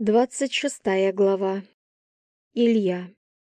Двадцать шестая глава. Илья.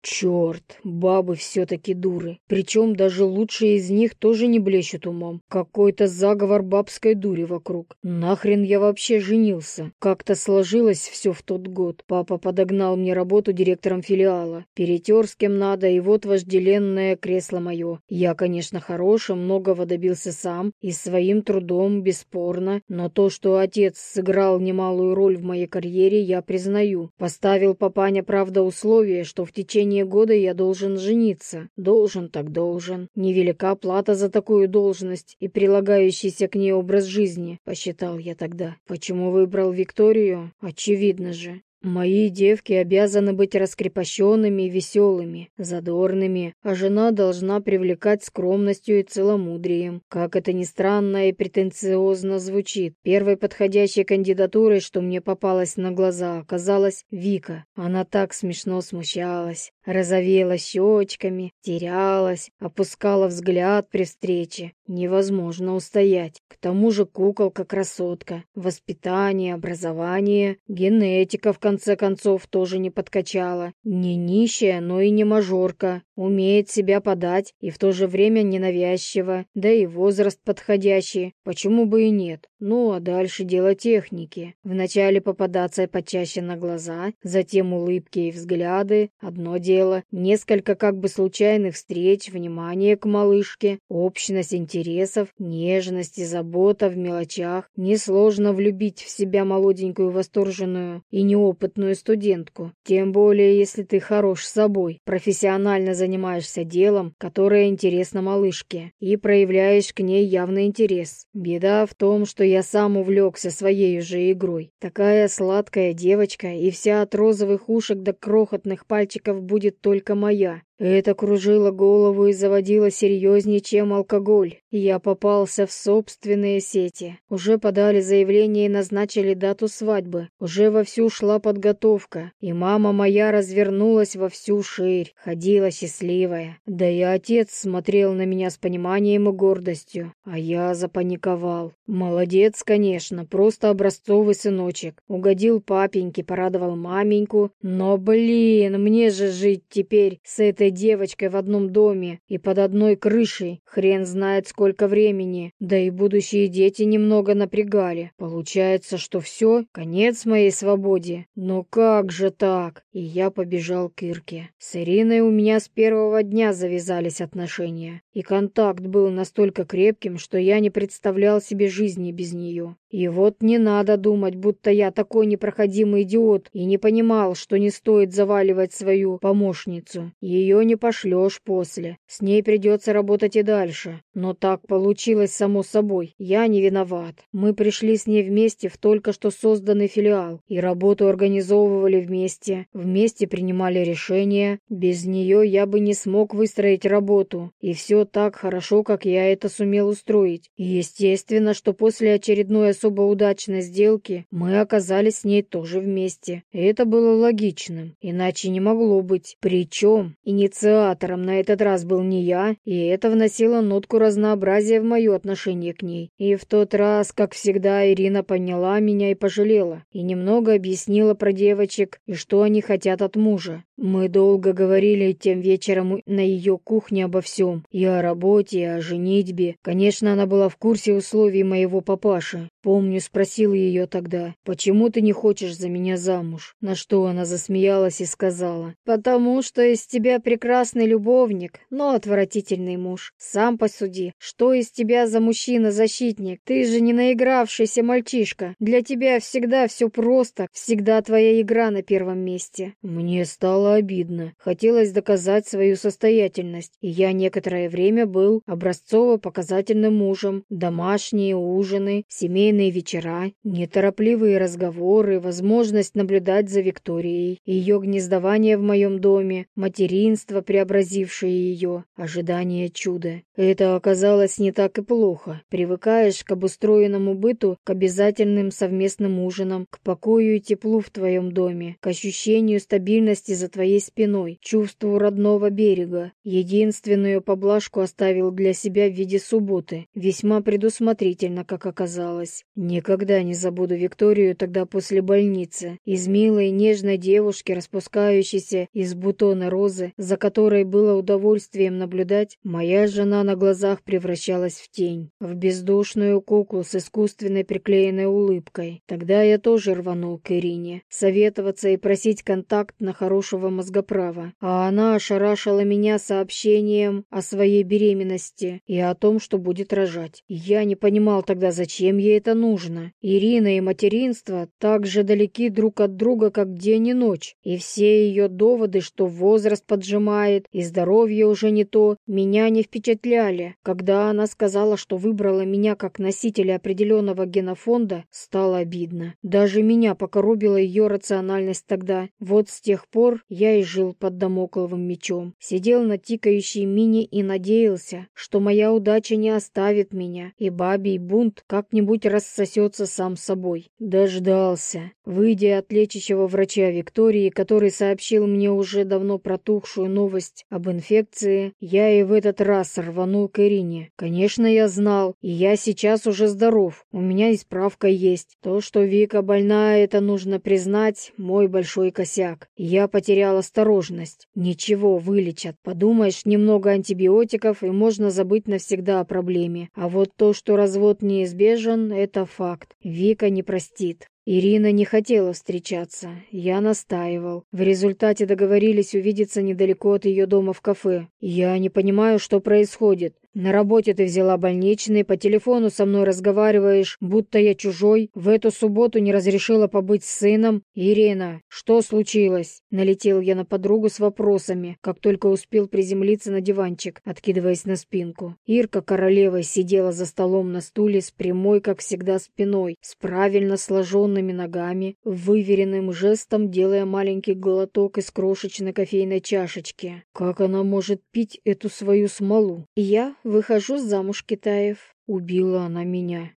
Черт, бабы все-таки дуры. Причем даже лучшие из них тоже не блещут умом. Какой-то заговор бабской дури вокруг. Нахрен я вообще женился? Как-то сложилось все в тот год. Папа подогнал мне работу директором филиала. Перетер с кем надо, и вот вожделенное кресло мое. Я, конечно, хорошим, многого добился сам, и своим трудом, бесспорно. Но то, что отец сыграл немалую роль в моей карьере, я признаю. Поставил папаня, правда, условие, что в течение течение года я должен жениться. Должен так должен. Невелика плата за такую должность и прилагающийся к ней образ жизни, посчитал я тогда. Почему выбрал Викторию? Очевидно же. Мои девки обязаны быть раскрепощенными и веселыми, задорными, а жена должна привлекать скромностью и целомудрием. Как это ни странно и претенциозно звучит. Первой подходящей кандидатурой, что мне попалась на глаза, оказалась Вика. Она так смешно смущалась, розовела щечками, терялась, опускала взгляд при встрече. Невозможно устоять. К тому же куколка-красотка. Воспитание, образование, генетика в конце концов тоже не подкачала. Не нищая, но и не мажорка. Умеет себя подать и в то же время ненавязчиво. Да и возраст подходящий. Почему бы и нет? Ну, а дальше дело техники. Вначале попадаться почаще на глаза, затем улыбки и взгляды. Одно дело. Несколько как бы случайных встреч, внимание к малышке, общность интересов, нежность и забота в мелочах. Несложно влюбить в себя молоденькую восторженную и неопытную опытную студентку. Тем более, если ты хорош собой, профессионально занимаешься делом, которое интересно малышке, и проявляешь к ней явный интерес. Беда в том, что я сам увлекся своей же игрой. Такая сладкая девочка, и вся от розовых ушек до крохотных пальчиков будет только моя. Это кружило голову и заводило серьезнее, чем алкоголь. Я попался в собственные сети. Уже подали заявление и назначили дату свадьбы. Уже вовсю шла подготовка. И мама моя развернулась во всю ширь. Ходила счастливая. Да и отец смотрел на меня с пониманием и гордостью. А я запаниковал. Молодец, конечно, просто образцовый сыночек. Угодил папеньке, порадовал маменьку. Но, блин, мне же жить теперь с этой девочкой в одном доме и под одной крышей. Хрен знает сколько времени. Да и будущие дети немного напрягали. Получается, что все, конец моей свободе. Но как же так? И я побежал к Ирке. С Ириной у меня с первого дня завязались отношения. И контакт был настолько крепким, что я не представлял себе жизни без нее. И вот не надо думать, будто я такой непроходимый идиот и не понимал, что не стоит заваливать свою помощницу. Ее не пошлешь после. С ней придется работать и дальше. Но так получилось само собой. Я не виноват. Мы пришли с ней вместе в только что созданный филиал. И работу организовывали вместе. Вместе принимали решения. Без нее я бы не смог выстроить работу. И все так хорошо, как я это сумел устроить. И естественно, что после очередной особо удачной сделки мы оказались с ней тоже вместе. Это было логичным. Иначе не могло быть. Причем и Инициатором на этот раз был не я, и это вносило нотку разнообразия в мое отношение к ней. И в тот раз, как всегда, Ирина поняла меня и пожалела, и немного объяснила про девочек и что они хотят от мужа. Мы долго говорили тем вечером на ее кухне обо всем, и о работе, и о женитьбе. Конечно, она была в курсе условий моего папаши. Помню, спросил ее тогда, почему ты не хочешь за меня замуж? На что она засмеялась и сказала, потому что из тебя прекрасный любовник, но отвратительный муж. Сам посуди, что из тебя за мужчина-защитник? Ты же не наигравшийся мальчишка. Для тебя всегда все просто, всегда твоя игра на первом месте. Мне стало обидно. Хотелось доказать свою состоятельность, и я некоторое время был образцово-показательным мужем. Домашние ужины, семейные вечера, неторопливые разговоры, возможность наблюдать за Викторией, ее гнездование в моем доме, материнство, чувства, преобразившие ее, ожидание чуда. Это оказалось не так и плохо. Привыкаешь к обустроенному быту, к обязательным совместным ужинам, к покою и теплу в твоем доме, к ощущению стабильности за твоей спиной, чувству родного берега. Единственную поблажку оставил для себя в виде субботы, весьма предусмотрительно, как оказалось. Никогда не забуду Викторию тогда после больницы. Из милой нежной девушки, распускающейся из бутона розы, за которой было удовольствием наблюдать, моя жена на глазах превращалась в тень, в бездушную куклу с искусственной приклеенной улыбкой. Тогда я тоже рванул к Ирине, советоваться и просить контакт на хорошего мозгоправа, а она ошарашила меня сообщением о своей беременности и о том, что будет рожать. Я не понимал тогда, зачем ей это нужно. Ирина и материнство так же далеки друг от друга, как день и ночь, и все ее доводы, что возраст поджимает и здоровье уже не то, меня не впечатляли. Когда она сказала, что выбрала меня как носителя определенного генофонда, стало обидно. Даже меня покоробила ее рациональность тогда. Вот с тех пор я и жил под домокловым мечом. Сидел на тикающей мини и надеялся, что моя удача не оставит меня, и бабий бунт как-нибудь рассосется сам собой. Дождался. Выйдя от лечащего врача Виктории, который сообщил мне уже давно протухшую новость об инфекции, я и в этот раз рванул к Ирине. Конечно, я знал, и я сейчас уже здоров. У меня и справка есть. То, что Вика больна, это нужно признать, мой большой косяк. Я потерял осторожность. Ничего, вылечат. Подумаешь, немного антибиотиков, и можно забыть навсегда о проблеме. А вот то, что развод неизбежен, это факт. Вика не простит. Ирина не хотела встречаться. Я настаивал. В результате договорились увидеться недалеко от ее дома в кафе. Я не понимаю, что происходит. На работе ты взяла больничный, по телефону со мной разговариваешь, будто я чужой. В эту субботу не разрешила побыть с сыном. Ирина, что случилось? Налетел я на подругу с вопросами, как только успел приземлиться на диванчик, откидываясь на спинку. Ирка королевой сидела за столом на стуле с прямой, как всегда, спиной, с правильно сложенными ногами, выверенным жестом делая маленький глоток из крошечной кофейной чашечки. Как она может пить эту свою смолу? Я выхожу замуж, Китаев. Убила она меня.